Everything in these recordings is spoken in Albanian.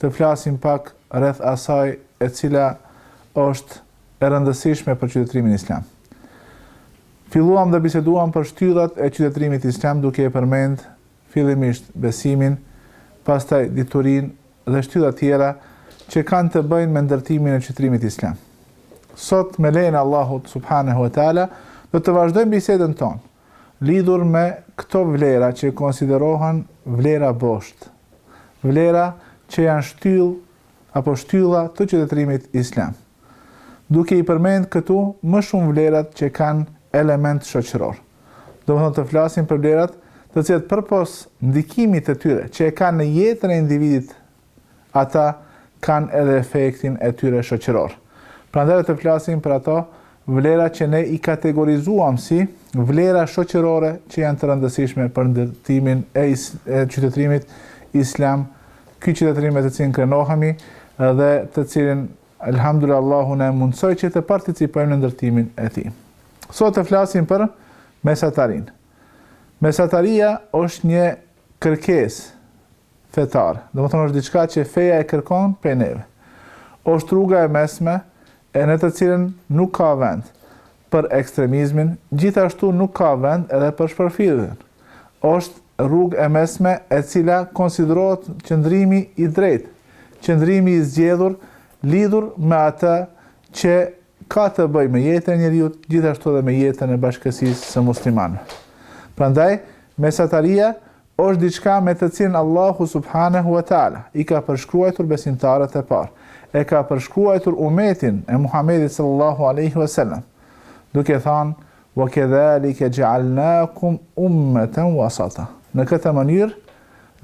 të flasim pak rreth asaj e cila është e rëndësishme për qytetërimin islam. Filluam dhe biseduam për shtyllat e qytetërimit islam duke e përmend fillimisht besimin, pastaj diturinë dhe shtyllat tjera që kanë të bëjnë me ndërtimin e qytetërimit islam. Sot me lejen e Allahut subhanahu wa taala do të vazhdojmë bisedën tonë Lidhur me këto vlera që konsiderohen vlera bosht, vlera që janë shtyllë apo shtylla të qytetërimit islam, duke i përmend këtu më shumë vlerat që kanë element shoqëror, domethënë të flasim për vlerat të cilat përpos ndikimit të tyre që e kanë në jetën e individit ata kanë edhe efektin e tyre shoqëror. Prandaj do të flasim për ato vlera që ne i kategorizuam si vlera shoqërore që janë të rëndësishme për ndërtimin e, is, e qytetërimit islam, ky qytetërim me të cilin krenohemi dhe të cilin Elhamdulillah Allahu na mundësoi që të participojmë në ndërtimin e tij. Sot të flasim për mesatarinë. Mesataria është një kërkesë fetare, domethënë është diçka që feja e kërkon prej neve. Është rruga e mesme e në të cilën nuk ka vend për ekstremizmin, gjithashtu nuk ka vend edhe për shpërfilljen. Është rrugë e mesme e cila konsiderohet qëndrimi i drejtë, qëndrimi i zgjedhur lidhur me atë që ka të bëjë me jetën e njeriut, gjithashtu edhe me jetën e bashkësisë së muslimanëve. Prandaj, mesataria Është diçka me të cilën Allahu subhanehu ve teala i ka përshkruajtur besimtarët e parë, e ka përshkruajtur umetin e Muhamedit sallallahu alejhi ve selam, duke thanë, Wa kedhalike ja'alnakum ummatan wasata. Në këtë mënyrë,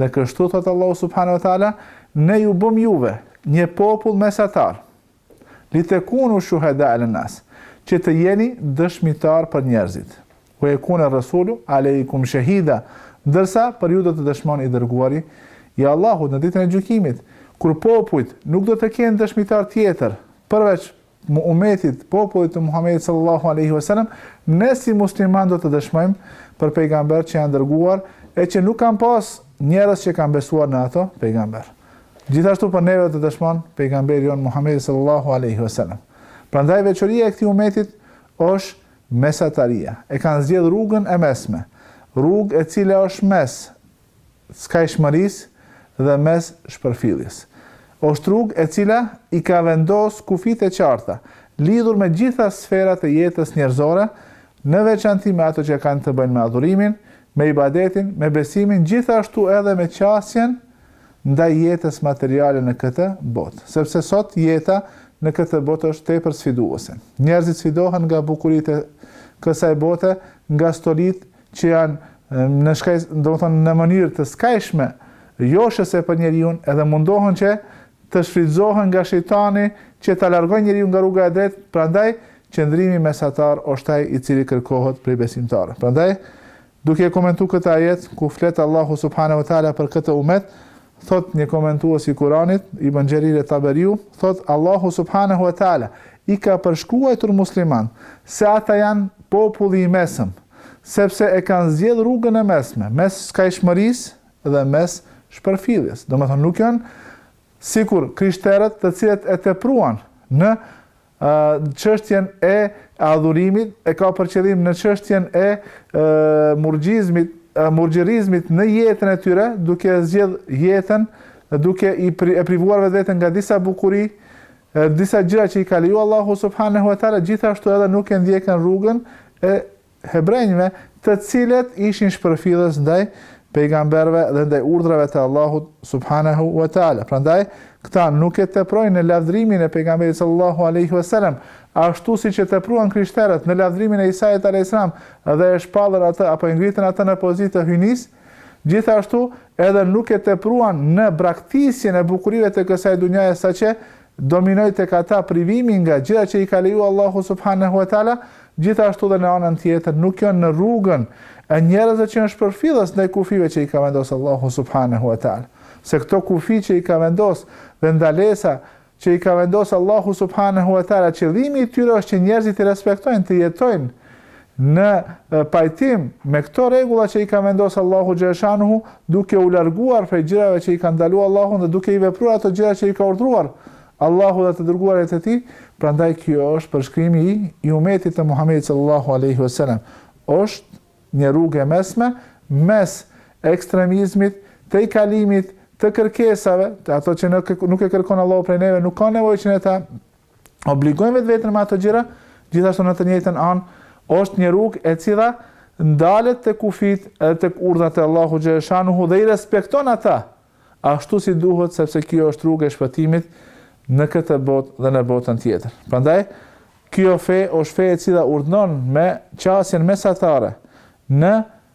dhe kështu thotë Allahu subhanehu ve teala, Ne ju bëmë juve një popull mesatar. Li tekunu shuheda alen-nas, që të jeni dëshmitar për njerëzit. Ue jekune resulu alejkum shehida, ndërsa për ju do të dëshmon i dërguari i Allahut në ditën e gjykimit, kur popujt nuk do të kenë dëshmitar tjetër, përveç umetit, popullit të Muhammedit sallallahu alaihi wasallam, ne si musliman do të dëshmojmë për pejgamber që janë dërguar e që nuk kanë pas njerëz që kanë besuar në ato pejgamber. Gjithashtu për neve do të dëshmon pejgamberi jonë Muhamedi sallallahu alaihi wasallam. Prandaj veçoria e këtij umetit është mesataria. E kanë zgjedh rrugën e mesme, rrugë e cila është mes skajshmërisë dhe mes shpërfilljes. Është rrugë e cila i ka vendos kufijtë e qarta, lidhur me gjitha sferat e jetës njerëzore, në veçanti me ato që kanë të bëjnë me adhurimin, me ibadetin, me besimin, gjithashtu edhe me qasjen ndaj jetës materiale në këtë botë. Sepse sot jeta në këtë botë është tepër sfiduese. Njerëzit sfidohen nga bukuritë e kësaj bote, nga stolitë që janë në shkaj, domethënë në mënyrë të skajshme, joshëse për njeriun, edhe mundohen që të shfrytëzohen nga shejtani që ta largojë njeriu nga rruga e drejtë, prandaj qëndrimi mesatar është ai i cili kërkohet prej besimtarëve. Prandaj Duke e komentu këtë ajet, ku flet Allahu subhanehu ve teala për këtë umet, thotë një komentuës i Kuranit, Ibën Xherir et-Taberiu, thotë Allahu subhanehu ve teala, i ka përshkruajtur muslimanët, se ata janë populli i mesëm, sepse e kanë zgjedh rrugën e mesme, mes skajshmërisë dhe mes shpërfilljes. Domethënë nuk janë sikur krishterët të cilët e tepruan në çështjen e adhurimit, e ka për qëllim në çështjen e murgjizmit, murgjërizmit në jetën e tyre, duke e zgjedh jetën, duke i pri, e privuar vetveten nga disa bukuri, disa gjëra që i ka leju Allahu subhanahu wa taala, gjithashtu edhe nuk e ndjekën rrugën e Hebrenjve, të cilët ishin shpërfillës ndaj Pejgamberëve dhe ndaj urdhrave të Allahut subhanehu ve teala. Prandaj, këta nuk e teprojnë në lavdërimin e Pejgamberit sallallahu alaihi wasallam, ashtu siç e tepruan krishterët në lavdërimin e Isait alaihi salam dhe e shpallën atë apo e ngritën atë në pozitë të hyjnisë, gjithashtu edhe nuk e tepruan në braktisjen e bukurive të kësaj dunjaje saqë Dominoi tek ata privimi nga gjëra që i ka lejuar Allahu subhanehu ve teala, gjithashtu dhe në anën tjetër nuk janë në rrugën e njerëzve që janë shpërfillës ndaj kufijve që i ka vendosë Allahu subhanehu ve teala. Se këto kufi që i ka vendosë dhe ndalesa që i ka vendosë Allahu subhanehu ve teala qëllimi i tyre është që njerëzit t'i respektojnë, të jetojnë Në pajtim me këto rregulla që i ka vendosë Allahu xhele shanuhu, duke u larguar prej gjërave që i ka ndaluar Allahu dhe duke i vepruar ato gjëra që i ka urdhëruar Allahu dhe të dërguarit e Tij, prandaj ky është përshkrimi i i umetit të Muhamedit sallallahu alejhi ve selam. Është një rrugë e mesme mes ekstremizmit, tejkalimit, të kërkesave, të ato që nuk e kërkon Allahu prej neve, nuk ka nevojë që ne ta obligojmë vetveten me ato gjëra, gjithashtu në të njëjtën anë është një rrugë e cila ndalet tek kufijtë edhe tek urdhrat e Allahut xhele shanuhu dhe i respekton ata ashtu si duhet sepse kjo është rrugë e shpëtimit në këtë botë dhe në botën tjetër. Prandaj kjo fe është fe e cila urdhnon me qasjen mesatare në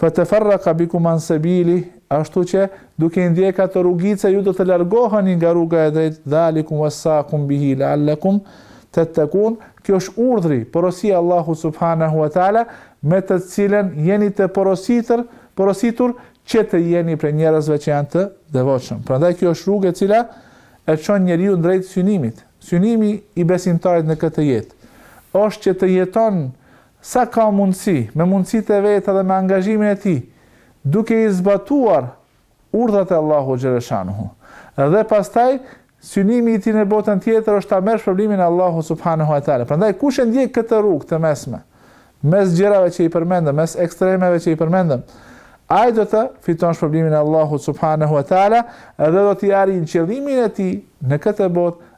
Feteferraka bikum an sebilih, ashtu që, duke i ndjek ato rrugica, ju do të largoheni nga rruga e drejtë, dhalikum wassakum bihi la'allakum tettekun, kjo është urdhri, porosia e Allahut subhanehu ve teala, me të cilën jeni të porositur, që të jeni prej njerëzve që janë të devotshëm. Prandaj kjo është rrugë e cila e çon njeriun drejt synimit. Synimi i besimtarit në këtë jetë është që të jeton Sa ka mundësi, me mundësitë e veta dhe me angazhimin e tij, duke i zbatuar urdhrat e Allahut xheleshanuhu. Dhe pastaj, synimi i tij në botën tjetër është ta merr shpërblimin e Allahut subhanehu ve teala. Prandaj kush e ndjek këtë rrugë të mesme, mes gjërave që i përmendëm, mes ekstremeve që i përmendëm, ai do të fiton shpërblimin e Allahut subhanehu ve teala dhe do ta arrin qëllimin e tij në këtë botë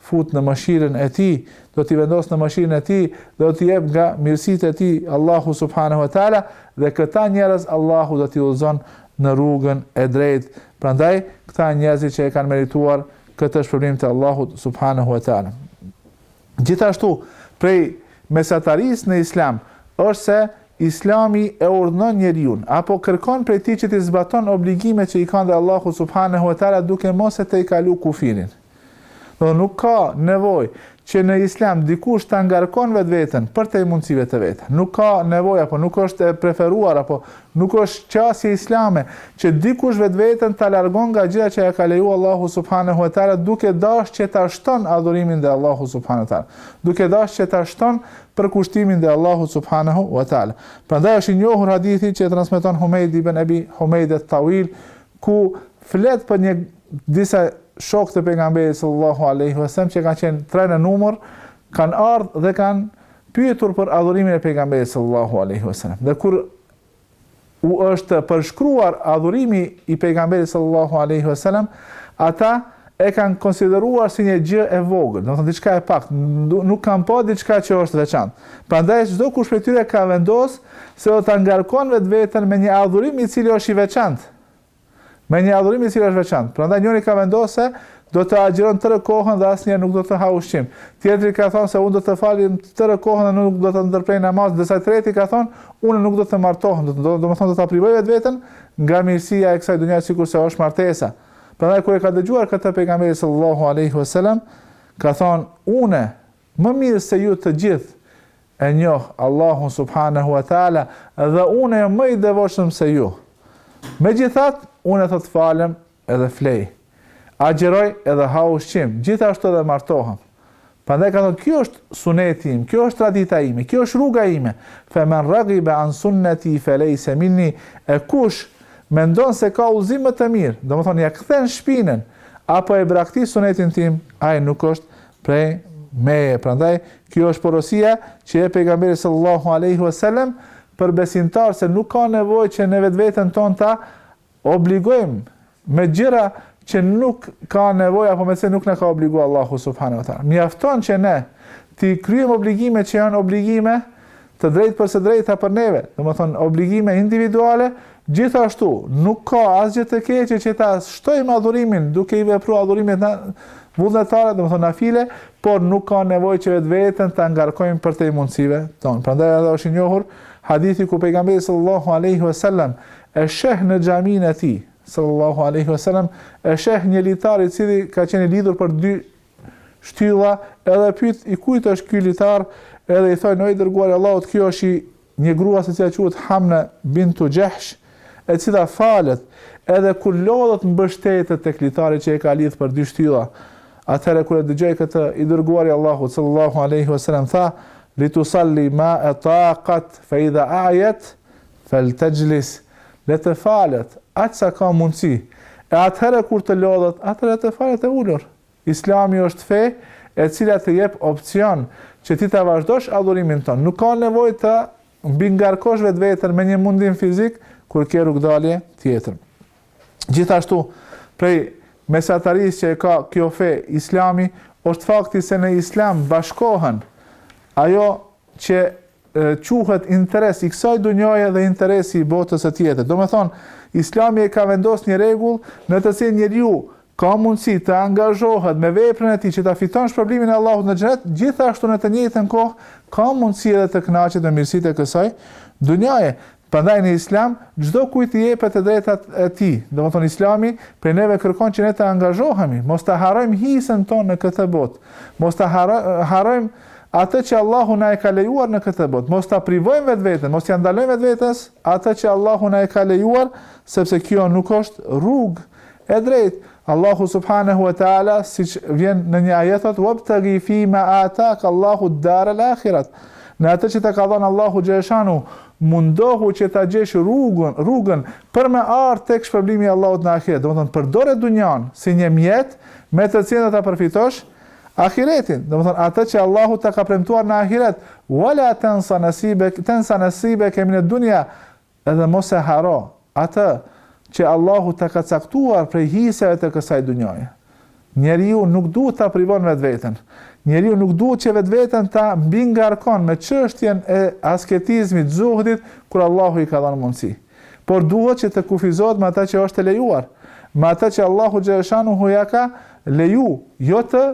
fut në mëshirën e Tij, do t'i vendos në mëshirën e Tij, do t'i jep nga mirësitë e Tij Allahu subhanahu wa taala dhe këta njerëz Allahu do t'i udhëzon në rrugën e drejtë. Prandaj këta njerëzit që e kanë merituar këtë shpërblim të Allahut subhanahu wa taala. Gjithashtu, prej mesatarisë në Islam është se Islami e urdhëron njeriun apo kërkon prej tij që të zbaton obligimet që i ka ndaj Allahut subhanahu wa taala duke mos e tejkaluar kufirin. Domethënë nuk ka nevojë që në Islam dikush ta ngarkon vetveten përtej mundësive të veta. Nuk ka nevojë apo nuk është e preferuar apo nuk është qasje islame që dikush vetveten ta largon nga gjërat që ja ka lejuar Allahu subhanehu ve teala duke dashur që ta shton adhurimin ndaj Allahut subhanehu ve teala, duke dashur që ta shton përkushtimin ndaj Allahut subhanehu ve teala. Prandaj është i njohur hadithi që e transmeton Humejd ibn Ebi Humejd et-Tawil ku flet për një disa shokë të pejgamberit sallallahu alaihi wasallam që kanë qenë tre në numër, kanë ardhur dhe kanë pyetur për adhurimin e pejgamberit sallallahu alaihi wasallam. Dhe kur u është përshkruar adhurimi i pejgamberit sallallahu alaihi wasallam, ata e kanë konsideruar si një gjë e vogël, do të thotë diçka e pakt, nuk kanë pa diçka që është veçantë. Prandaj çdo kush prej tyre ka vendosur se do ta ngarkon vetveten me një adhurim i cili është i veçantë me një adhurim i cili është veçantë. Prandaj njëri ka vendosur se do të agjëron tërë kohën dhe asnjëherë nuk do të ha ushqim. Tjetri ka thënë se unë do të falem tërë kohën dhe nuk do të ndërprej namaz, ndërsa treti ka thënë, unë nuk do të martohem, do të do, do të thotë do ta privoj vetveten nga mirësia e kësaj dynjaje sikurse është martesa. Prandaj kur e ka dëgjuar këtë pejgamberi sallallahu alaihi wasallam, ka thënë, unë Më mirë se ju të gjithë e njoh Allahun subhanehu ue teala dhe unë jam më i devotshëm se ju. Megjithatë, unë thotë falem edhe flej, agjëroj edhe ha ushqim, gjithashtu edhe martohem. Prandaj ka thënë, kjo është suneti im, kjo është tradita ime, kjo është rruga ime. Fe men regibe an sunneti felejse minni, e kush mendon se ka udhëzim më të mirë, domethënë, ia kthen shpinën, apo e braktis sunetin tim, ai nuk është Prej meje. Prandaj kjo është porosia që e jep pejgamberi sallallahu alaihi wasallam për besimtarët se nuk ka nevojë që ne vetveten tonë ta obligojmë me gjëra që nuk ka nevojë apo me çka nuk na ka obliguar Allahu subhanahu wa taala. Mjafton që ne t'i kryejmë obligimet që janë obligime të drejtpërsëdrejta për neve, domethënë obligime individuale, gjithashtu nuk ka asgjë të keqe që ta shtojmë adhurimin duke i vepru adhurimet vullnetare, domethënë nafile, por nuk ka nevojë që vetveten ta ngarkojmë përtej mundësive tona. Prandaj edhe është i njohur hadithi ku pejgamberi sallallahu aleyhi ve sellem e sheh në xhaminë e tij, sallallahu aleyhi ve sellem, e sheh një litar i cili ka qenë i lidhur për dy Shtylla edhe pyet i kujt është ky litar edhe i thonë o i dërguari i Allahut kjo është i një gruas e cila quhet Hamne bintu Xhahsh e cila falet edhe kur lodhet mbështetet tek litari që e ka lidh për dy shtylla atëherë kur e dëgjoi këtë i dërguari i Allahut sallallahu alaihi wasallam tha litusalli ma ataqat fa idha a'yat Feltexhlis, Le të falet, aq sa ka mundësi. E atëherë kur të lodhet, atëherë të falet e ulur. Islami është fe e cila të jep opsion që ti ta vazhdosh adhurimin tënd. Nuk ka nevojë të mbingarkosh vetveten me një mundim fizik kur ke rrugëdalje tjetër. Gjithashtu, prej mesatarisë që e ka kjo fe, Islami, është fakti se në Islam bashkohen ajo që quhet interesi i kësaj dunjaje dhe interesi i botës së tjetër. Domethënë, islami e ka vendos një rregull në të cilin njeriu ka mundësi të angazhohet me veprën e tij që ta fiton shpërblimin e Allahut në xhenet, gjithashtu në të njëjtën kohë ka mundësi edhe të kënaqet me mirësitë e kësaj dunjaje. Prandaj në Islam çdokujt i jepet e drejta e tij, domethënë Islami prej neve kërkon që ne të angazhohemi, mos ta harrojmë hisen tonë në këtë botë, mos ta harrojmë atë që Allahu na e ka lejuar në këtë botë, mos ta privojmë vetveten, mos ia ndalojmë vetvetes atë që Allahu na e ka lejuar, sepse kjo nuk është rrugë e drejtë, Allahu subhanehu wa ta'ala siç vjen në një ajet thotë wabtagi fima ataka Allahu ad-dar al-akhirah. Në atë që të ka dhënë Allahu xheleshanuhu, mundohu që ta gjesh rrugën, rrugën për me ardh tek shpërblimi i Allahut në ahiret. Domethënë përdore dunjan si një mjet me të cilin do ta përfitosh ahiretin. Domethënë atë që Allahu të ka premtuar në ahiret, wala tansa nasibek, tansa nasibek min ad-dunya. Edhe mos e harro, atë, që Allahu ta ka caktuar prej hiseve të kësaj dunjaje. Njeriu nuk duhet ta privon vetveten. Njeriu nuk duhet që vetveten ta mbingarkon me çështjen e asketizmit, zuhdit, kur Allahu i ka dhënë mundësi. Por duhet që të kufizohet me atë që është e lejuar, me atë që Allahu xheleshanuhu ia ka leju, jo t'i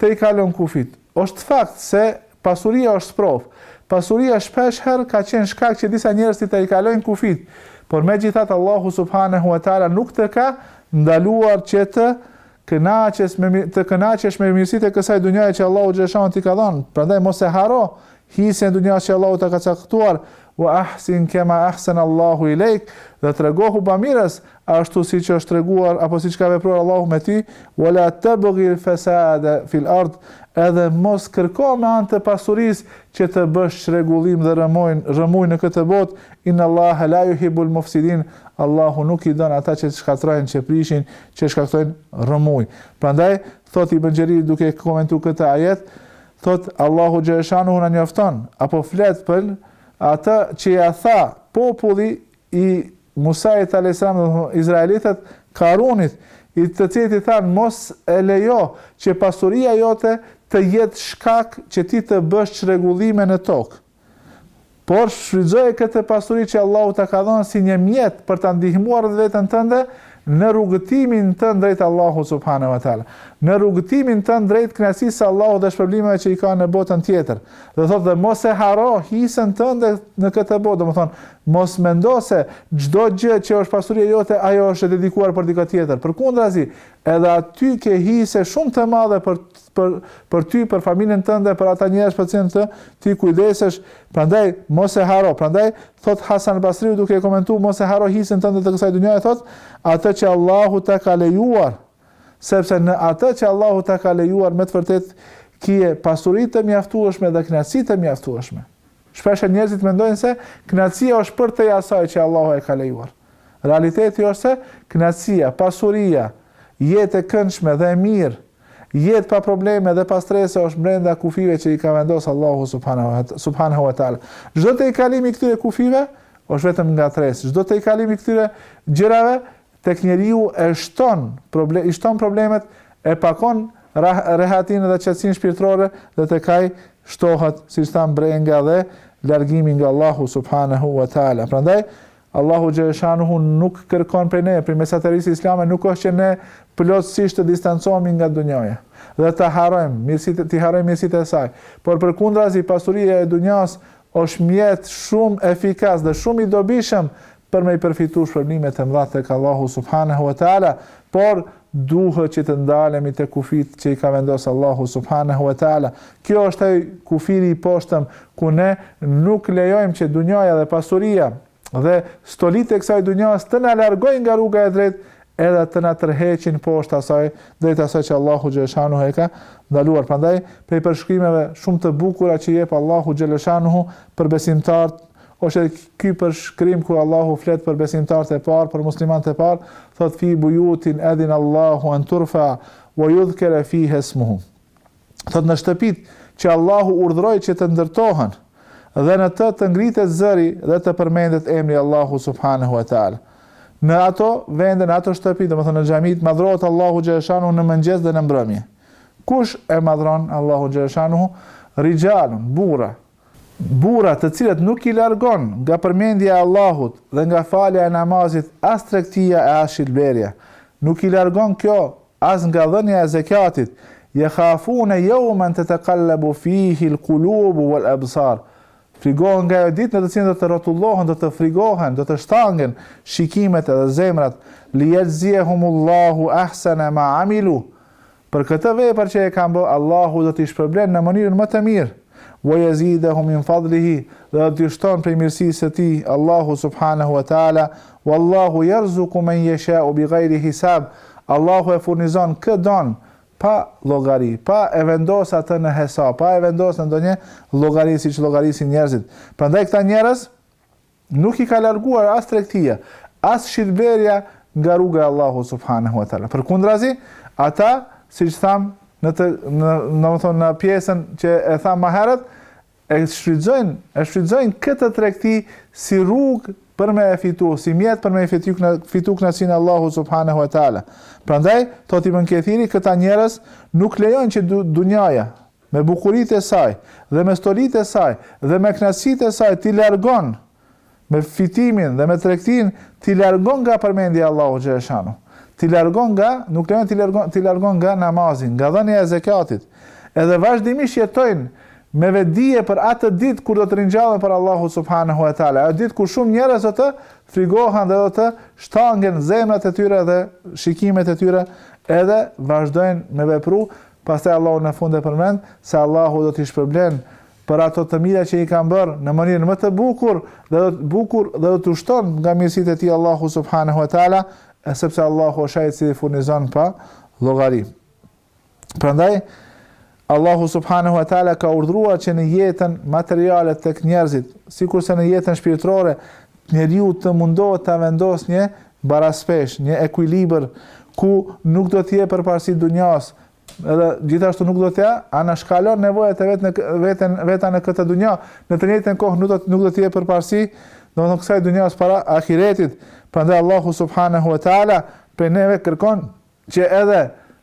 tejkalon kufijtë. Është fakt se pasuria është sprovë. Pasuria shpeshherë ka qenë shkak që disa njerëz t'i tejkalojnë kufijtë, por megjithatë Allahu subhanehu ve teala nuk të ka ndaluar që të kënaqesh me të kënaqesh me mirësitë e kësaj dunjaje që Allahu xheleshanuhu t'i ka dhënë, prandaj mos e harro Hisen e dunjas që Allahu ta ka caktuar, wa ahsin kema ahsana Allahu ilejk, dhe tregohu bamirës, ashtu siç është treguar apo siç ka vepruar Allahu me ty, wa la tabghi al-fasada fi al-ard, edhe mos kërko me anë të pasurisë që të bësh çrregullim dhe rrëmojn, rrëmujë në këtë botë, inna Allaha la yuhibbu al-mufsidin, Allahu nuk i don ata që shkatërrojnë, që prishin, që shkaktojnë rrëmujë. Prandaj thotë Ibn Xheriri duke komentuar këtë ajet, Thotë, Allahu xheleshanuhu na njofton, apo flet për atë që ia tha populli i Musait alejhi selam, domethënë izraelitët, Karunit, të cilit i thanë mos e lejo që pasuria jote të jetë shkak që ti të bësh çrregullime në tokë. Por shfrytëzoje këtë pasuri që Allahu ta ka dhënë si një mjet për ta ndihmuar veten tënde në rrugëtimin tënd drejt Allahut subhanehu wa ta'ala. Në rrugëtimin tënd drejt kënaqësisë së Allahut dhe shpërblimeve që i ka në botën tjetër. Dhe thotë dhe mos e harro hisen tënde në këtë botë. Domethënë, mos mendo se çdo gjë që është pasuri e jote, ajo është e dedikuar për dikë tjetër. Përkundrazi, edhe aty ke hise shumë të madhe për për për ty, për familjen tënde, për ata njerëz për të cilët ti kujdesesh, prandaj mos e harro. Prandaj thotë Hasan al-Basriu duke e komentuar mos e harro hisen tënde të kësaj dynjaje thotë, atë që Allahu ta ka lejuar, sepse në atë që Allahu ta ka lejuar me të vërtetë ke pasuri të mjaftueshme dhe kënaqësi të mjaftueshme. Shpesh njerëzit mendojnë se kënaqësia është përtej asaj që Allahu e ka lejuar. Realiteti është se kënaqësia, pasuria, jeta e këndshme dhe e mirë Jetë pa probleme dhe pa strese është brenda kufijve që i ka vendosë Allahu Subhanahu wa Ta'ala. Çdo tejkalim i këtyre kufijve, është vetëm ngatërresë. Çdo tejkalim i këtyre gjërave, tek njeriu e shton, problem, i shton problemet, e pakon rehatinë dhe qetësinë shpirtërore dhe tek ai shtohet, siç thamë brenga dhe largimi nga Allahu Subhanahu wa Ta'ala. Prandaj, Allahu xhaleshanuhu nuk kërkon prej neve, prej mesatarisë islame nuk është që ne plotësisht të distancohemi nga dunjaja dhe ta harrojmë mirësitë, t'i harrojmë mirësitë e saj. Por përkundrazi pasuria e dunjas është mjet shumë efikas dhe shumë i dobishëm për me i përfitu shpërblimet e mëdha tek Allahu subhanehu ve teala, por Duhet që të ndalemi te kufijtë që i ka vendosë Allahu subhanehu ve teala. Kjo është ai kufiri i poshtëm ku ne nuk lejojmë që dunjaja dhe pasuria dhe stolitë e kësaj dunjas të na largojnë nga rruga e drejtë edhe të na tërheqin poshtë saj, drejt asaj që Allahu xhaleshanuhu e ka ndaluar. Prandaj prej përshkrimeve shumë të bukura që jep Allahu xhaleshanuhu për besimtarët Është edhe ky përshkrim kur Allahu flet për besimtarët e parë, për muslimanët e parë, thotë fi buyutin adhina Allahu an turfa wa yudhkara fiha ismuhu. Thotë në shtëpitë që Allahu urdhëroi që të ndërtohen dhe në të të ngritet zëri dhe të përmendet emri Allahu subhanahu wa taala. Në ato vende, në ato shtëpi, domethënë në xhamitë, madhrohet Allahu xhaleshanu në mëngjes dhe në mbrëmje. Kush e madhron Allahu xhaleshanu? Rijalun, burra, Burra të cilët nuk i largon nga përmendja e Allahut dhe nga falja e namazit as tregtia e as shitblerja, nuk i largon kjo as nga dhënia e zekatit, Yakhafuna yawman tataqallabu fihi al-qulubu wal-absar, Frigohen nga ajo ditë në të cilën do të rrotullohen, do të frigohen, do të shtangen shikimet edhe zemrat, Liyajziyahumullahu ahsana ma amilu, Për këtë vepër që e kanë bë, Allahu do t'i shpërblen në mënyrën më të mirë, Wa yazidahum min fadlihi, dhe do t'ju shton prej mirësisë së Tij, Allahu subhanehu wa ta'ala, Wallahu yarzuqu man yasha'u bighayri hisab, Allahu e furnizon kë don pa llogari, pa e vendos atë në hesap, pa e vendos në ndonjë llogari siç llogarisin njerëzit. Prandaj këta njerëz, Nuk i ka larguar as tregtia, as shitblerja nga rruga e Allahut subhanehu ve teala. Përkundrazi, ata, siç thamë në të në domethënë në pjesën që e thamë më herët, e shfrytëzojnë, e shfrytëzojnë këtë tregti si rrugë për me e fitu, si mjet për me e fitu, fitu kënaqësinë e Allahut subhanahu e tala. Prandaj, thotë Ibn Kethiri, këta njerëz nuk lejojnë që du, dunjaja, Me bukuritë e saj, dhe me stolitë e saj, dhe me kënaqësitë e saj t'i largon, me fitimin dhe me tregtinë, t'i largon nga përmendja e Allahut xhelle shanuhu. T'i largon nga, nuk lejon t'i largon, t'i largon nga namazi, nga dhënia e zekatit. Edhe vazhdimisht jetojnë me vetëdije për atë ditë kur do të ringjallen para Allahut subhanehu ve teala, ajo ditë kur shumë njerëz do të frigohen dhe do të shtangen zemrat e tyre dhe shikimet e tyre, edhe vazhdojnë me vepru, Pastaj Allahu në fund e përmend se Allahu do t'i shpërblen për ato të mira që i kanë bërë në mënyrën më të bukur dhe do të bukur dhe do t'u shton nga mirësitë e tij Allahu subhanehu ve teala, e sepse Allahu është ai i cili furnizon pa llogari. Prandaj Allahu subhanahu wa taala ka urdhëruar që në jetën materiale tek njerëzit, sikurse në jetën shpirtërore, njeriu të mundohet ta vendos një Baraspeshë, një ekuilibër ku nuk do t'i jep përparësi dunjas, edhe gjithashtu nuk do t'ia anashkalon nevojat e vet në veten veta në këtë dunja, në të njëjtën kohë nuk do të nuk do t'i jep përparësi, domethënë kësaj dunjas para ahiretit. Prandaj Allahu subhanahu wa taala prej neve kërkon Që edhe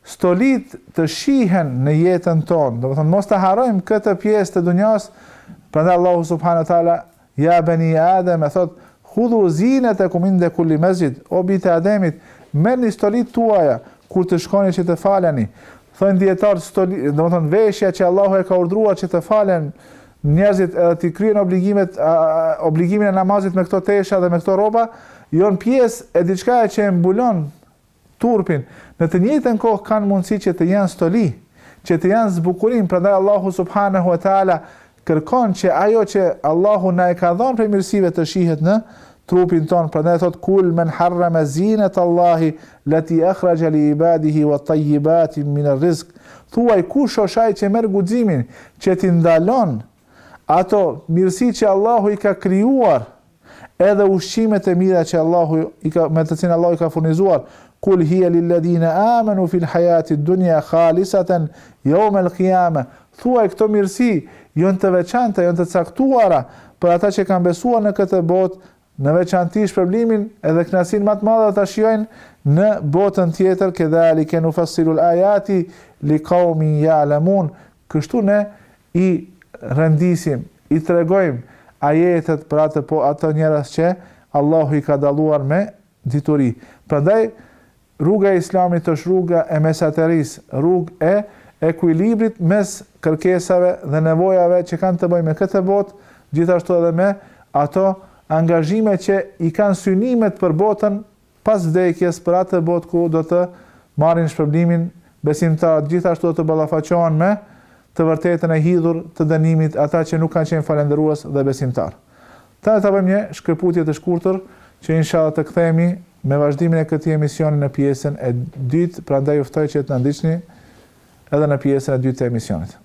stolitë të shihen në jetën tonë, domethënë mos ta harrojmë këtë pjesë të dunjasë, prandaj Allahu subhanahu wa ta'ala, ja beni Adem e thotë, hudhu zinetekum inde kulli mesxhid, o bijtë e Ademit, merreni stolitë tuaja, kur të shkoni që të faleni, thonë dijetarët stoli, domethënë veshja që Allahu e ka urdhëruar që të falen njerëzit edhe t'i kryejnë obligimet, obligimin e namazit me këto tesha dhe me këto rroba, jonë pjesë e diçkaje që e mbulon turpin, në të njëjtën kohë kanë mundësi që të jenë stoli, që të jenë zbukurim, prandaj Allahu subhanahu wa taala kërkon që ajo që Allahu na e ka dhënë prej mirësive të shihet në trupin tonë, prandaj thotë kul men harrama zinat Allahi lati akhraja li ibadihi wa tayyibati min ar-rizq. Thuaj kush është ai që merr guximin që t'i ndalon ato mirësi që Allahu i ka krijuar, edhe ushqimet e mira që Allahu i ka me të cilën Allahu i ka furnizuar, kul hiya lil ladhina amanu fil hayati dunya khalisatan yawm al qiyama, thuaj këto mirësi janë të veçanta, janë të caktuara për ata që kanë besuar në këtë botë, në veçanti shpërblimin edhe kënaqësinë më të madhe do ta shijojnë në botën tjetër, kedhalika nufassilu al ayati liqaumin ya'lamun. Kështu ne i rendisim, i tregojmë, ajetet për atë po ato njerëz që Allahu i ka dalluar me dituri. Prandaj, rruga e Islamit është rruga e mesaterisë, rrugë e ekuilibrit mes kërkesave dhe nevojave që kanë të bëjnë me këtë botë, gjithashtu edhe me ato angazhime që i kanë synimet për botën Pas vdekjes, për atë botë ku do të marrin shpërblimin, besimtarët gjithashtu do të ballafaqohen me të vërtetën e hidhur të dënimit ata që nuk kanë qenë falënderues dhe besimtarë. Tani ta bëjmë një shkëputje të shkurtër që inshallah të kthehemi me vazhdimin e këtij emisioni në pjesën e dytë, prandaj ju ftoj që të na ndiqni edhe në pjesën e dytë të emisionit.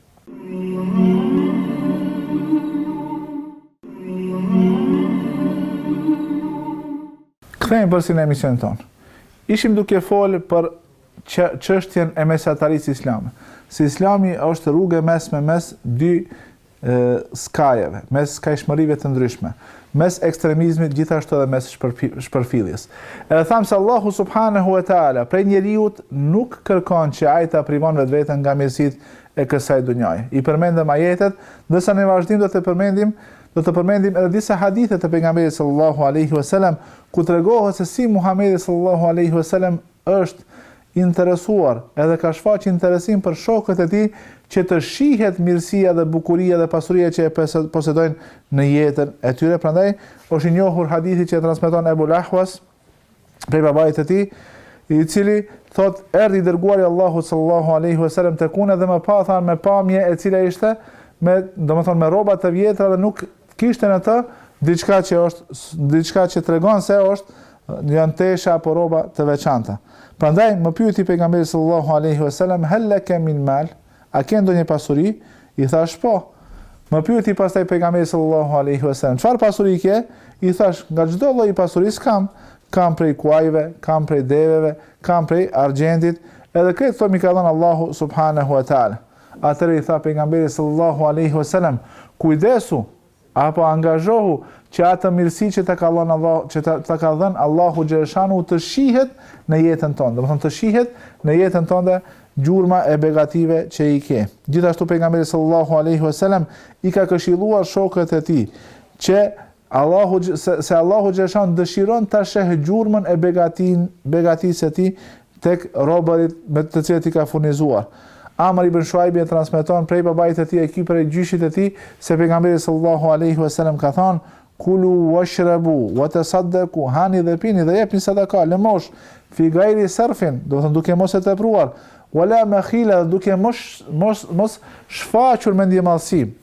Kthehemi përsëri në emisionin tonë. Ishim duke folë për çështjen e mesatarisë islame. Se islami është rrugë e mesme mes dy skajeve, mes skajshmërive të ndryshme, mes ekstremizmit gjithashtu edhe mes shpërfilljes. Edhe thamë se Allahu subhanahu wa taala prej njeriut nuk kërkon që ai ta privon vetveten nga mirësitë e kësaj dunjaje. I përmendëm ajetet, ndërsa në vazhdim do të përmendim do të përmendim edhe disa hadithe të pejgamberit sallallahu alaihi wasallam ku tregohet se si Muhamedi sallallahu alaihi wasallam është interesuar, edhe ka shfaqë interesim për shokët e tij që të shihet mirësia dhe bukuria dhe pasuria që e posedojnë në jetën e tyre. Prandaj është i njohur hadithi që e transmeton Ebul Ahuas, prej babait të tij, i cili thot erdhi i dërguari i Allahut sallallahu alaihi wasallam tek unë dhe më pa tha me pamje e cila ishte me domethënë me rroba të vjetra dhe nuk kishte në të diçka që është diçka që tregon se është janë tesha apo rroba të veçanta. Prandaj më pyeti pejgamberi sallallahu alaihi wasallam hal laka min mal A ke ndonjë pasuri? I thash, Po. Më pyeti pastaj Pejgamberi sallallahu alejhi ve sellem, Çfarë pasuri ke? I thash, Nga çdo lloj i pasurisë kam. Kam prej kuajve, kam prej deveve, kam prej argjendit, edhe krejt këto m'i ka dhënë Allahu subhanehu ve teala. Atëherë i tha Pejgamberi sallallahu alejhi ve sellem, Kujdesu! Apo angazhohu që atë mirësi që ta ka dhënë Allahu, që ta, ta ka dhënë Allahu xhaleshanu të shihet në jetën tënde. Domethënë të shihet në jetën tënde gjurma e begative që i ke. Gjithashtu pejgamberi sallallahu alaihi wasallam i ka këshilluar shokët e tij që Allahu se, se Allahu xhashan dëshiron ta sheh gjurmën e begatin, begatisë së tij tek robërit me të cilët i ka furnizuar. Amr ibn Shuajbi e transmeton prej babait të tij e ky prej gjyshit të tij se pejgamberi sallallahu alaihi wasallam ka thënë kulu washrabu watasaddaqu hani dhe pini dhe jepni sadaka lëmosh fi ghairi sarfin domethënë duke mos e tepruar wala makhila duke mos mos mos shfaqur mendjemadhësi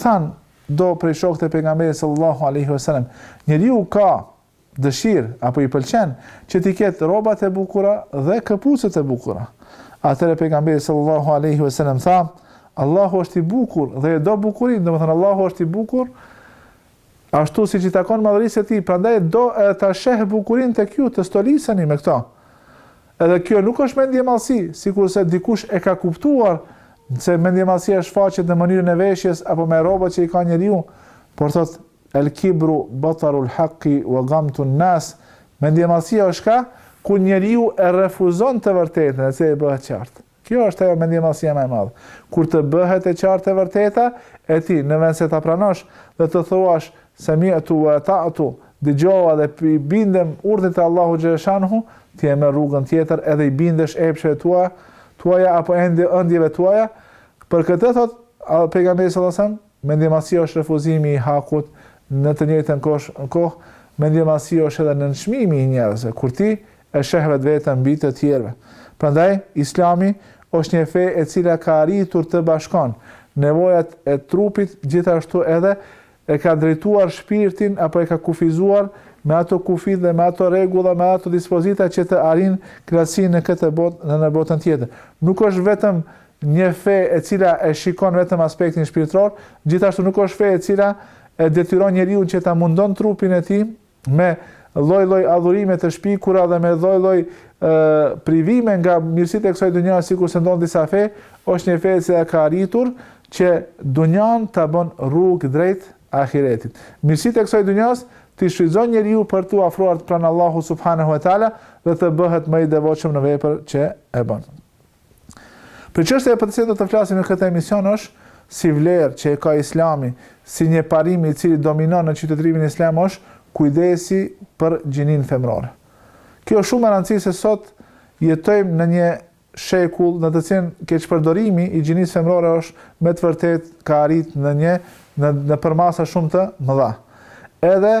Thanë, do prej shokëve të Pejgamberit sallallahu alejhi ve sellem, njeriu ka dëshirë apo i pëlqen që t'i ketë rrobat e bukura dhe këpucët e bukura. Atëherë Pejgamberi sallallahu alejhi ve sellem tha, Allahu është i bukur dhe e do bukurinë, domethënë Allahu është i bukur Ashtu siç i takon madhërisë së tij, prandaj do edhe ta sheh bukurinë tek ju, të stoliseni me këto. Edhe kjo nuk është mendjemadhësi, sikurse dikush e ka kuptuar se mendjemadhësia shfaqet në mënyrën e veshjes apo me rrobat që i ka njeriu, por thotë, El kibru batarul hakki wa gamtun nas, mendjemadhësia është ka, kur njeriu e refuzon të vërtetën, e cila i bëhet qartë. Kjo është ajo mendjemadhësia më e madhe. Kur të bëhet e qartë e vërteta, e ti, në vend se ta pranosh, dhe të thuash, Semi'tu wa ata'tu, dëgjova dhe i bindem urdhrit të Allahut xheleshanuhu, ti e merr rrugën tjetër edhe i bindesh epsheve tua, tuaja apo ëndjeve tuaja, për këtë thotë, Pejgamberi sallallahu alejhi ve sellem, Mendjemadhësia është refuzimi i hakut në të njëjtën kohë, mendjemadhësia është edhe nënçmimi i njerëzve, kur ti e sheh vetveten mbi të tjerëve. Prandaj, Islami është një fe e cila ka arritur të bashkon nevojat e trupit gjithashtu edhe e ka drejtuar shpirtin apo e ka kufizuar me ato kufijtë dhe me ato rregulla, me ato dispozita që të arrijë kënaqësinë në këtë botë dhe në botën tjetër. Nuk është vetëm Një fe e cila e shikon vetëm aspektin shpirtëror, gjithashtu nuk është fe e cila e detyron njeriun që ta mundon trupin e tij me lloj-lloj adhurime të shpikura dhe me lloj-lloj privime nga mirësitë e kësaj dynjaje sikurse në disa fe, është një fe e cila ka arritur që dunjan ta bën rrugë drejt ahiretit. Mirësitë e kësaj dynjas t'i shfrytëzon njeriu për t'u afruar pranë Allahu subhanahu wa taala dhe të bëhet më i devotshëm në vepër që e bën. Pra çështja për të cilën do të flasim në këtë emision është si vlerë që e ka Islami, si një parim i cili dominon në qytetërimin islam është kujdesi për gjininë femërore. Kjo është shumë e rëndësishme se sot jetojmë në një shekull në të cilin keqpërdorimi i gjinisë femrore është me të vërtetë ka arrit në një në në përmasa shumë të mëdha. Edhe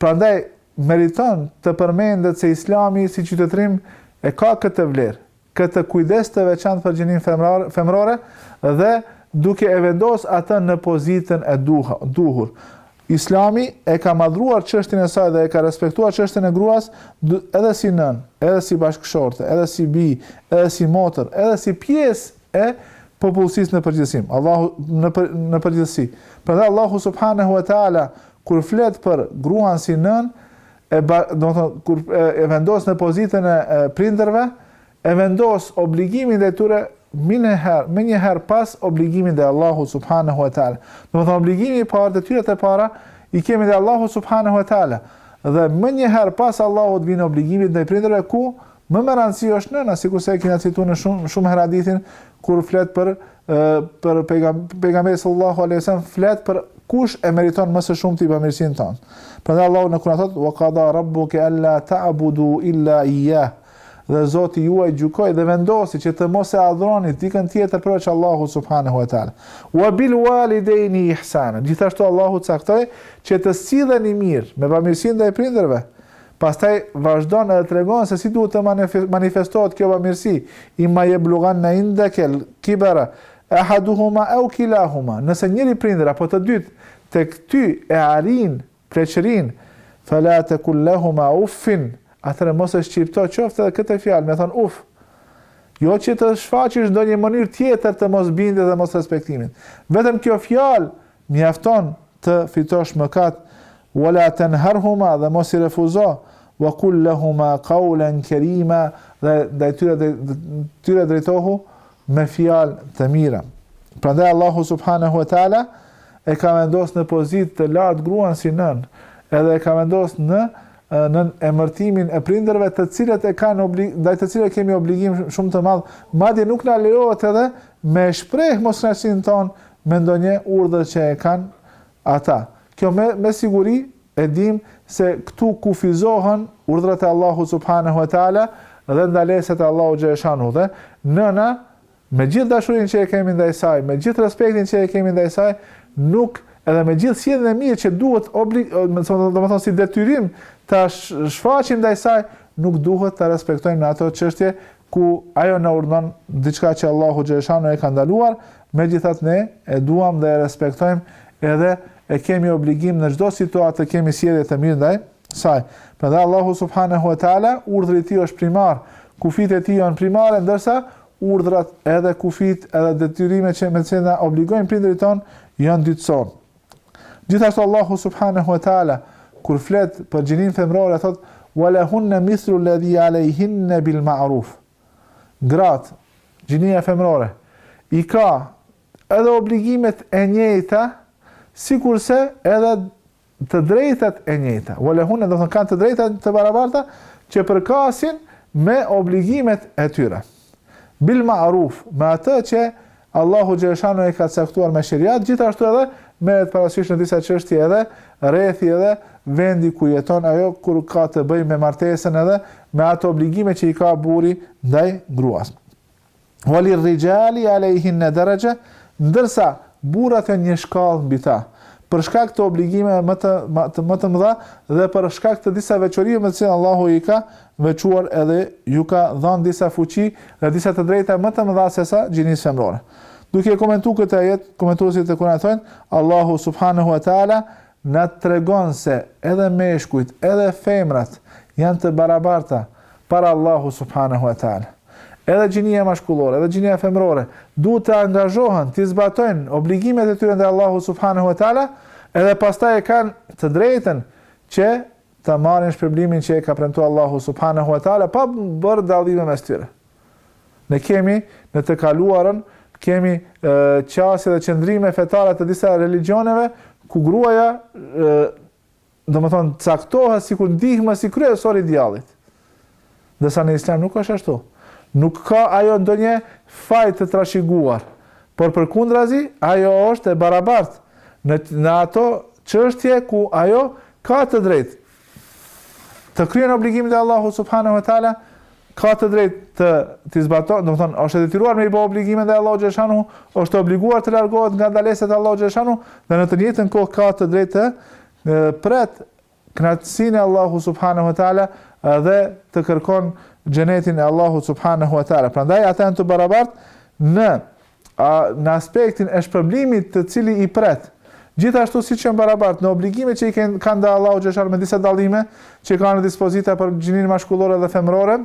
Prandaj, meriton të përmendet se Islami si qytetërim e ka këtë vlerë, këtë kujdes të veçantë për gjininë femrare, femërore dhe duke e vendos atë në pozitën e duha, duhur. Islami e ka madhëruar çështjen e saj dhe e ka respektuar çështjen e gruas edhe si nënë, edhe si bashkëshorte, edhe si bijë, edhe si motër, edhe si pjesë e popullsisë në përgjithësim, Allahu në për, në përgjithësi. Prandaj Allahu subhanahu wa taala Kur flet për gruan si nënë, e ba, domethënë kur e, e vendos në pozitën e, e prindërve, e vendos obligimin ndaj tyre menjëherë, menjëherë pas obligimin ndaj Allahut subhanahu wa taala. Domethënë obligimi i parë, detyrat e para i kemi ndaj Allahut subhanahu wa taala. Dhe menjëherë pas Allahut vjen obligimi ndaj prindërve ku Më me rëndësi është nëna, sikurse e kemi cituar në shumë shumë herë hadithin kur flet për për Pejgamberi sallallahu alaihi wasallam flet për kush e meriton më së shumti bamirësinë tonë. Prandaj Allahu në Kur'an thotë: "Wa qada rabbuka alla ta'budu illa iyyah." Dhe Zoti juaj gjykoi dhe vendosi që të mos e adhuroni dikën tjetër përveç Allahut subhanahu wa taala. "Wa bil walidayni ihsana." Gjithashtu Allahu caktoi që të silleni mirë me bamirësinë ndaj prindërve. Pastaj vazhdon edhe tregon se si duhet të manifestohet kjo bamirësi, Imma yeblughanna indaka al-kibara ahaduhuma aw kilahuma, nëse njëri prindër apo të dy tek ty e arrijnë pleqërinë, fela tekul lahuma uffin, atëherë mos e shqipto qoftë edhe këtë fjalë, me thënë uf. Jo që të shfaqësh ndonjë mënyrë tjetër të mosbindjes dhe mosrespektimit. Vetëm kjo fjalë Mjafton të fitosh mëkat, wala tanharhuma dhe mos i refuzo, wa qul lahuma qawlan karima dhe ndaj tyre drejtohu me fjalë të mira. Prandaj Allahu subhanahu wa taala e ka vendosur në pozitë të lartë gruan si nënë, edhe e ka vendosur në nën emërtimin e prindërve të cilët e kanë obligim, ndaj të cilëve kemi obligim shumë të madh, madje nuk na lejohet edhe me shpreh moskënaqësinë tonë me ndonjë urdhër që e kanë ata. Kjo me, me siguri e dim se këtu kufizohen urdhrat e Allahut subhanahu wa taala dhe ndalesat e Allahut xhele shanuhu dhe nëna Me gjithë dashurinë që e kemi ndaj saj, me gjithë respektin që e kemi ndaj saj, nuk edhe me gjithë sjelljen e mirë që duhet oblig, domethënë si detyrim ta shfaqim ndaj saj, nuk duhet ta respektojmë në ato çështje ku ajo na urdhëron diçka që Allahu xhele shanuhu e ka ndaluar, megjithatë ne e duam dhe e respektojmë edhe e kemi obligim në çdo situatë të kemi sjellje të mirë ndaj saj. Prandaj Allahu subhanehu ve teala urdhri i tij është primar, kufijtë e tij janë primare, ndërsa urdhrat edhe kufijtë edhe detyrimet që me të cilat na obligojnë prindërit tonë janë dytësore. Gjithashtu Allahu subhanehu ve teala kur flet për gjininë femërore thotë wa lahunna mithlu alladhi alayhinna bil ma'ruf. Gratë, gjinia femërore i ka edhe obligimet e njëjta sikurse edhe të drejtat e njëjta. Wa lahunna do me thënë kanë të drejta të barabarta që përkasin me obligimet e tyre. Bil ma'ruf, me atë që Allahu xhele shanuhu e ka caktuar me sheriat, gjithashtu edhe merret parasysh në disa çështje edhe rrethi edhe vendi ku jeton ajo kur ka të bëjë me martesën edhe me ato obligime që i ka burri ndaj gruas. Walir rijali alejhinne daraja, ndërsa burrat janë një shkallë mbi ta, për shkak të obligimeve më të mëdha dhe për shkak të disa veçorive me të cilat Allahu i ka veçuar edhe u ka dhënë disa fuqi dhe disa të drejta më të mëdha sesa gjinisë femërore. Duke e komentuar këtë ajet, komentuesit e Kur'anit thonë, Allahu subhanahu wa ta'ala na tregon se edhe meshkujt, edhe femrat janë të barabarta para Allahut subhanehu e teala. Edhe gjinia mashkullore, edhe gjinia femërore duhet të angazhohen, t'i zbatojnë obligimet e tyre ndaj Allahut subhanehu e teala, edhe pastaj kanë të drejtën që të marrin shpërblimin që e ka premtuar Allahu subhanehu e teala pa bërë dallime mes tyre. Ne kemi në të kaluarën kemi qasje dhe qëndrime fetare të disa religjioneve ku gruaja domethënë, caktohet sikur ndihmësi kryesor i djallit. Derisa në islam nuk është ashtu. Nuk ka ajo ndonjë faj të trashëguar. Por përkundrazi, ajo është e barabartë në, në ato çështje ku ajo ka të drejtë t'i kryen obligimet ndaj Allahut subhanahu wa ta'ala ka të drejtë t'i zbaton, domethënë, është e detyruar me i bo obligimet ndaj Allahut xhelle shanuhu, është e obliguar të largohet nga ndalesat e Allahut xhelle shanuhu dhe në të njëjtën kohë ka të drejtë të pret kënaqësinë e Allahut subhanahu wa taala dhe të kërkon xhenetin e Allahut subhanahu wa taala. Prandaj ata janë të barabartë në A, në aspektin e shpërblimit i cili i pret. Gjithashtu siç janë të barabartë në obligimet që i kanë ndaj Allahut xhelle shanuhu me disa dallime që ka në dispozita për gjininë mashkullore dhe femërore,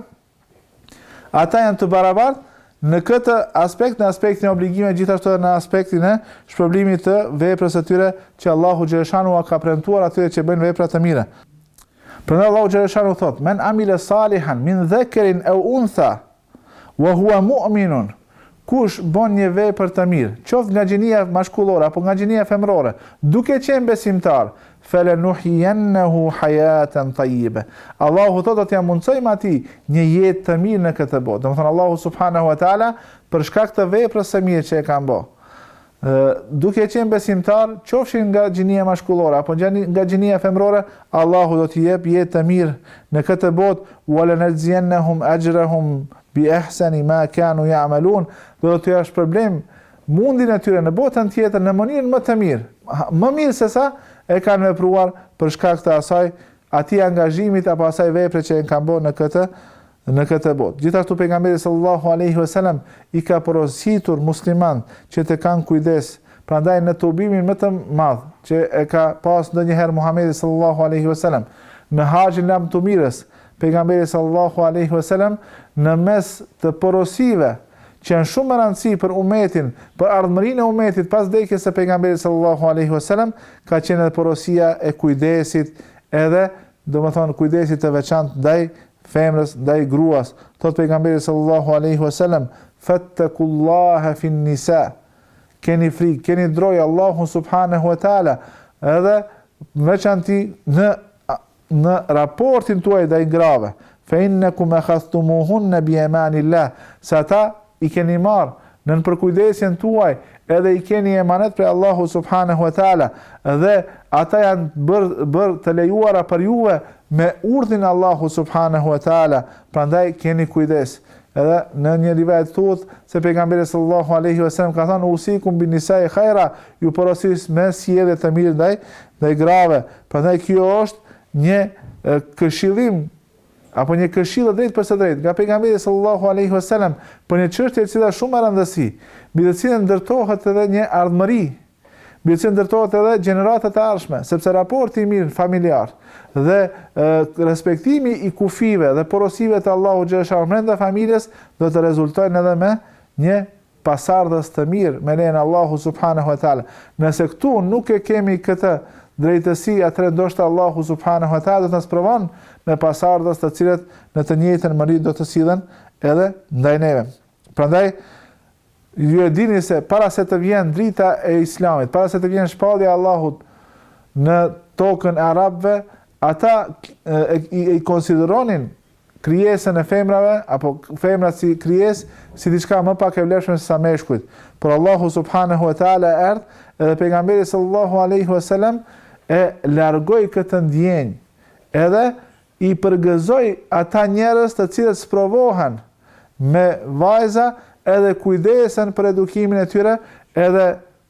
ata janë të barabartë në këtë aspekt, në aspektin e obligimeve gjithashtu edhe në aspektin e shpërblimit të veprës së tyre që Allahu xhelle shanuhu ua ka premtuar atyre që bëjnë vepra të mira. Prandaj Allahu xhelle shanuhu thotë: "Men amila salihan min dhakarin aw untha" Wa huwa mu'minun, kush bon një vepër të mirë, qoftë nga gjinia mashkullore apo nga gjinia femërore, duke qenë besimtar, felenuhyiennehu hayaten tayyibah, Allahu thotë do t'ia mundësojmë atij një jetë të mirë në këtë botë. Domethënë Allahu subhanehu wa taala për shkak të veprës së mirë që e ka bo, Duke qenë besimtar, qofshin nga gjinia mashkullore apo nga gjinia femërore, Allahu do t'i jep jetë të mirë në këtë botë, Walanajziyannahum ajrahum biahsani ma kanu ya'malun, dhe do t'ua shpërblejmë mundin e tyre në botën tjetër në mënyrën më të mirë, më mirë sesa e kanë vepruar për shkak të asaj, atij angazhimit apo asaj vepre që e kanë bërë në këtë në këtë botë. Gjithashtu pejgamberi sallallahu alaihi wasallam i ka porositur muslimanët që të kanë kujdes, prandaj në tubimin më të madh që e ka pas ndonjëherë Muhamedi sallallahu alaihi wasallam, në haxhin lamtumirës, pejgamberi sallallahu alaihi wasallam në mes të porosive që janë shumë me rëndësi për umetin, për ardhmërinë e umetit pas vdekjes së pejgamberit sallallahu alaihi wasallam, ka qenë edhe porosia e kujdesit edhe domethënë kujdesit të veçantë ndaj femrës, ndaj gruas, thotë pejgamberi sallallâhu alejhi ue selem, Fattakullâhe fin nisâ, keni frikë, keni drojë Allahun subhanehu ue teâlâ, edhe në veçanti në në raportin tuaj ndaj grave, Fe innekum akhadhtumuhunne bi emanillah, se ata i keni marrë nën përkujdesjen tuaj edhe i keni emanet prej Allahut subhanehu e teala dhe ata janë bërë bërë të lejuara për juve me urdhrin e Allahut subhanehu e teala prandaj keni kujdes edhe në një rivajet thuhet se pejgamberi sallallahu alaihi wasallam ka thënë usikum bin nisai khaira ju porosis me sjellje të mirë ndaj ndaj grave prandaj kjo është një këshillim Apo një këshillë drejtpërsëdrejti nga pejgamberi sallallahu alaihi wasallam për një çështje e cila shumë me rëndësi, mbi të cilën ndërtohet edhe një ardhmëri, mbi të cilën ndërtohet edhe gjeneratat e ardhshme, sepse raporti i mirë familjar dhe e, respektimi i kufijve dhe porosive të Allahu xhele shanuhu brenda familjes do të rezultojnë edhe me një pasardhës të mirë me lejen e Allahu subhanehu ve teala. Nëse këtu nuk e kemi këtë drejtësi atëherë ndoshta Allahu subhanehu ve teala do të na sprovon me pasardhës të cilët në të njëjtën mënyrë do të sillen edhe ndaj neve. Prandaj ju e dini se para se të vjen drita e Islamit, para se të vjen shpallja e Allahut në tokën e arabëve, ata e, e, e konsideronin krijesën e femrave apo femrat si krijesë si diçka më pak e vlefshme se sa meshkujt. Por Allahu subhanahu wa taala erdh edhe pejgamberi sallallahu alaihi wasallam e largoi këtë ndjenjë. Edhe i përgëzoi ata njerëz të cilët sprovohen me vajza edhe kujdesen për edukimin e tyre edhe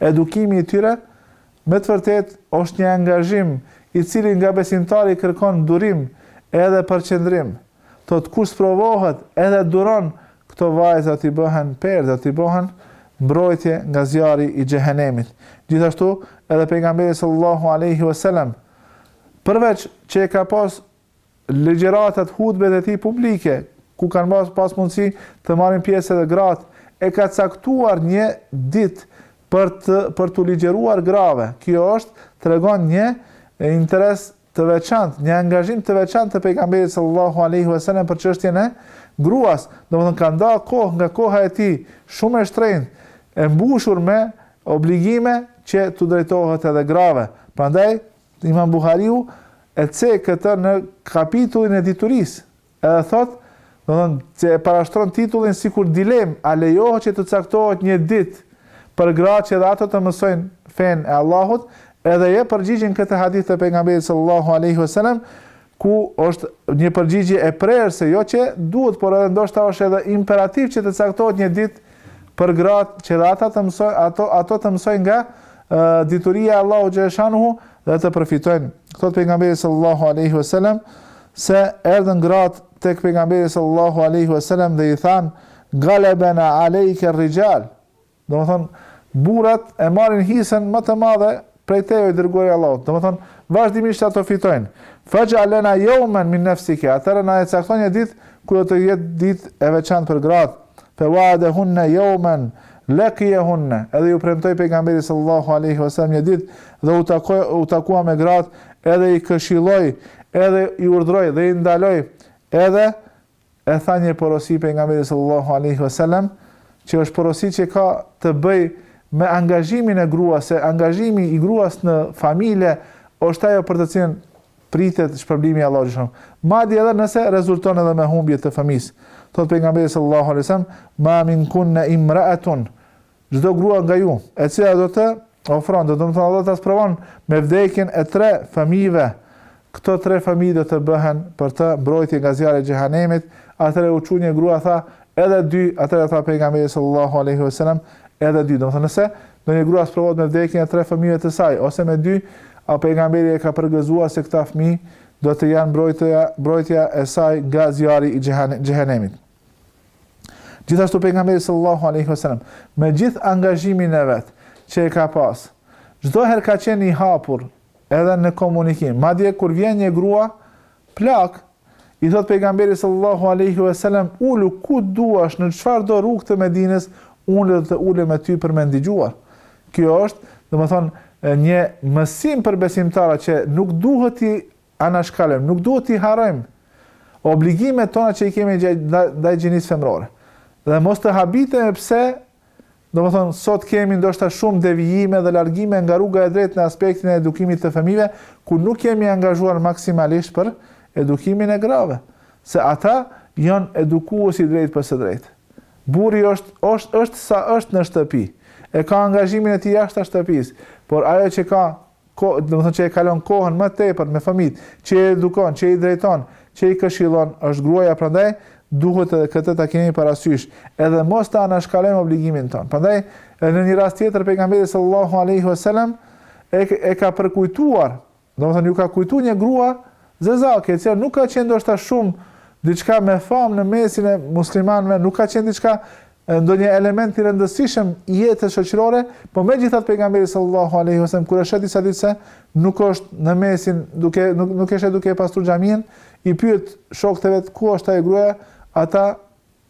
Edukimi i tyre, me të vërtetë, është një angazhim, i cili nga besimtari kërkon durim edhe përqendrim. Thotë kush sprovohet edhe duron, këto vajza do t'i bëhen perde, do t'i bëhen mbrojtje nga zjarri i xhehenemit. Gjithashtu, edhe pejgamberi sallallahu alejhi wasallam, përveç që e ka pas Ligjëratat, hutbet e tij publike, ku kanë pas mundësi të marrin pjesë edhe gratë, e ka caktuar një ditë për të për t'u ligjëruar grave. Kjo është, tregon një interes të veçantë, një angazhim të veçantë të Pejgamberit sallallahu alejhi ve selem për çështjen e gruas. Domethënë ka nda kohë nga koha e tij shumë e shtrenjtë, e mbushur me obligime që t'u drejtohet edhe grave. Prandaj Imam Buhariu e cek këtë në kapitullin e diturisë, edhe thotë, domethënë se e parashtron titullin sikur dilemë, a lejohet që të caktohet një ditë për gratë që edhe ato të mësojnë fenë e Allahut, edhe e jep përgjigjen këtë hadith të pejgamberit sallallahu alaihi wasallam, ku është një përgjigje e prerë se jo që duhet, por edhe ndoshta është edhe imperativ që të caktohet një ditë për gratë që dhe ata të mësojnë ato ato të mësojnë nga dituria e Allahut xhelle shanuhu dhe të përfitojnë. Thotë pejgamberi sallallahu alaihi wasallam se erdhën gratë tek pejgamberi sallallahu alaihi wasallam dhe i thanë galabana alejka ar-rijal. Domethënë, burrat e marrin hisen më të madhe prej teje o i dërguari i Allahut. Domethënë, vazhdimisht ato fitojnë. Faj'al lana yawman min nafsika, atëherë na e cakto një ditë ku do të jetë ditë e veçantë për gratë. Fa wa'adahunna yawman laqiyahunna, edhe iu premtoi pejgamberi sallallahu alaihi wasallam një ditë dhe u takoi u takua me gratë, edhe i këshilloi, edhe i urdhëroi dhe i ndaloi, edhe E tha një porosi pejgamberi sallallahu alaihi wasallam, që është porosi që ka të bëjë me angazhimin e gruas, se angazhimi i gruas në familje është ajo për të cilën pritet shpërblimi i Allahut xhelle shanuhu. Madje edhe nëse rezulton edhe me humbje të fëmijës. Thotë pejgamberi sallallahu alaihi wasallam, "Ma min kunna imra'atun Çdo grua nga ju, e cila do të ofron, domethënë Allahu e sprovon me vdekjen e tre fëmijëve, këto tre fëmijë do të bëhen për të mbrojtje nga zjarri i xhehenemit, atëherë u çu një grua tha, edhe dy, atëherë tha pejgamberi sallallahu alaihi wasallam, edhe dy, domethënë nëse do një grua sprovohet me vdekjen e tre fëmijëve të saj ose me dy, a pejgamberi e ka përgëzuar se këta fëmijë do të jenë mbrojtja mbrojtja e saj nga zjarri i xhehenemit. Gjithashtu pejgamberi sallallahu alaihi wasallam, me gjithë angazhimin e vet që e ka pas, çdo herë ka qenë i hapur edhe në komunikim. Madje kur vjen një grua plakë, i thotë pejgamberi sallallahu alaihi wasallam, "Ulu ku duash në çfarëdo rrugë të Medinës, unë do të ulem me ty për me ndëgjuar." Kjo është, domethënë, një mësim për besimtarët që nuk duhet të Anashkalojmë, nuk duhet t'i harrojmë obligimet tona që i kemi ndaj gjinisë femërore. Dhe mos të habitemi pse, domethënë, sot kemi ndoshta shumë devijime dhe largime nga rruga e drejtë në aspektin e edukimit të fëmijëve, ku nuk kemi angazhuar maksimalisht për edukimin e grave, se ata janë edukuës i drejtpërsëdrejtë. Burri është, është, është sa është në shtëpi, e ka angazhimin e tij jashtë a shtëpisë, por ajo që ka Ko, domethënë që e kalon kohën më tepër me fëmijët, që i edukon, që i drejton, që i këshillon, është gruaja prandaj duhet edhe këtë ta kemi parasysh, edhe mos ta anashkalojmë obligimin tonë. Prandaj edhe në një rast tjetër pejgamberi sallallahu alaihi wasallam e, e ka përkujtuar, domethënë iu ka kujtuar një grua Zezake, e cila nuk ka qenë ndoshta shumë diçka me famë në mesin e muslimanëve, nuk ka qenë diçka ndonjë element i rëndësishëm i jetës shoqërore, por megjithatë pejgamberi sallallahu alaihi wasallam kur e sheh disa ditë se nuk është në mesin duke nuk nuk e sheh duke e pastruar xhaminë, i pyet shokët e vet ku është ajo gruaja, ata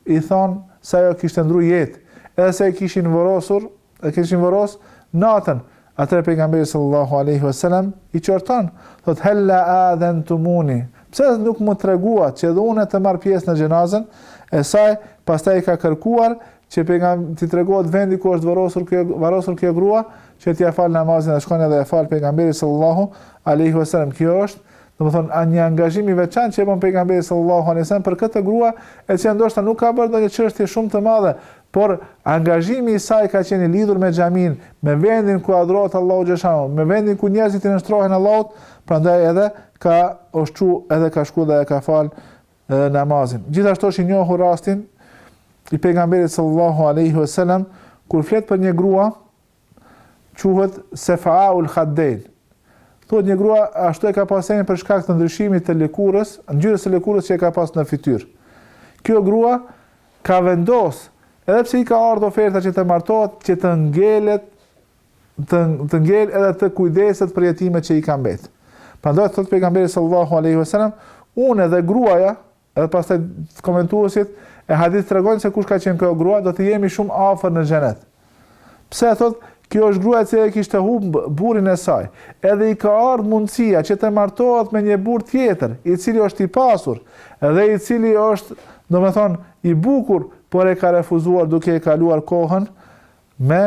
I thonë se ajo kishte ndërru jetë, edhe se e kishin vorosur, e kishin voros natën. Atëherë pejgamberi sallallahu alaihi wasallam i qorton, thotë hella adhentumuni. Pse nuk më treguat që edhe unë të marr pjesë në xhenazën e saj? Pastaj ka kërkuar që pejgamberi t'i tregohet vendi ku është vorosur kjo varosur kjo grua, që t'ia fal namazin dhe shkon edhe e fal pejgamberi sallallahu alaihi wasallam. Kjo është Domethënë një angazhim i veçantë që e bën pejgamberi sallallahu alajhi wasallam për këtë grua, e cila ndoshta nuk ka bërë ndonjë çështje shumë të madhe, por angazhimi i saj ka qenë i lidhur me xhaminë, me vendin ku adhurohet Allahu xheleshanuhu, me vendin ku njerëzit i nënshtrohen Allahut, prandaj edhe ka oshtu edhe ka shku dhe e ka fal namazin. Gjithashtu është i njohur rasti i pejgamberit sallallahu alaihi wasallam kur flet për një grua quhet Sefa'ul Khaddejn. Thuhet një grua ashtu e ka pas emrin për shkak të ndryshimit të lëkurës, ngjyrës së lëkurës që e ka pas në fytyrë. Kjo grua ka vendos, edhe pse i ka ardhur oferta që të martohet, që të ngelet të të ngel edhe të kujdeset për jetimët që i ka mbet. Prandaj thotë pejgamberi sallallahu alaihi wasallam, unë edhe gruaja, Edhe pastaj komentuesit e hadith tregojnë se kush ka qenë kjo grua do të jemi shumë afër në xhenet. Pse thotë kjo është gruaja që e kishte humb burrin e saj, edhe i ka ardhur mundësia që të martohet me një burrë tjetër, i cili është i pasur dhe i cili është, domethënë, i bukur, por e ka refuzuar duke e kaluar kohën Me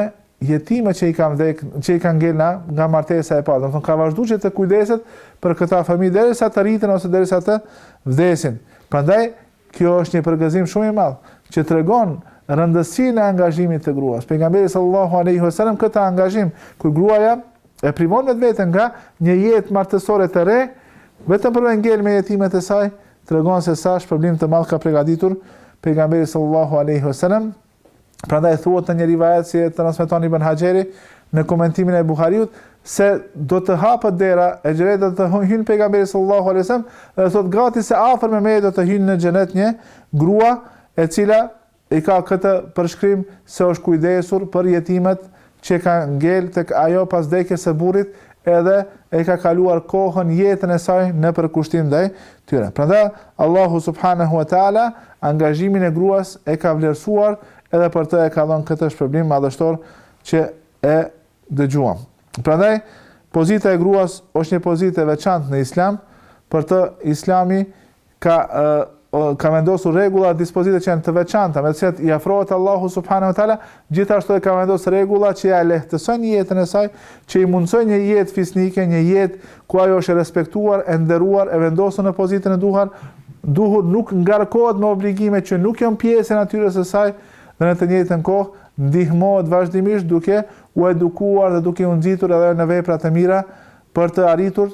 jetimë që i kanë vdek, që i kanë ngel na nga martesa e parë. Domethënë ka vazhduar që të kujdeset për këta fëmijë derisa të rriten ose derisa të vdesin. Prandaj kjo është një përgëzim shumë i madh që tregon rëndësinë e angazhimit të gruas. Pejgamberi sallallahu alaihi wasallam këtë angazhim kur gruaja e privon vetë veten nga një jetë martesore të re, vetëm për të ngel me jetimët e saj, tregon se sa shpërblim të madh ka përgatitur pejgamberi sallallahu alaihi wasallam Prandaj thuhet në një rivajet si e transmeton Ibn Haxheri në komentimin e Buhariut se do të hapet dera e xhenetit do të hyjë pejgamberi sallallahu alajhi wasallam dhe thotë gati se afër me meje do të hyjë në xhenet një grua e cila i ka këtë përshkrim se është kujdesur për jetimët që ka ngel tek ajo pas vdekjes së burrit edhe e ka kaluar kohën jetën e saj në përkushtim ndaj tyre prandaj Allahu subhanehu ve teala angazhimin e gruas e ka vlerësuar edhe për të e ka dhënë këtë shpërblim madhështor që e dëgjuam prandaj pozita e gruas është një pozitë e veçantë në islam për të islami ka ka vendosur rregulla dhe dispozita që janë të veçanta, me të cilat i afrohet Allahut subhanahu wa taala, gjithashtu ka vendosur rregulla që ia lehtësojnë jetën e saj, që i mundësojnë një jetë fisnike, një jetë ku ajo është e respektuar, e nderuar, e vendosur në pozitën e duhur, duhur nuk ngarkohet me obligime që nuk janë pjesë e natyrës së saj dhe në të njëjtën kohë ndihmohet vazhdimisht duke u edukuar dhe duke u nxitur edhe në vepra të mira për të arritur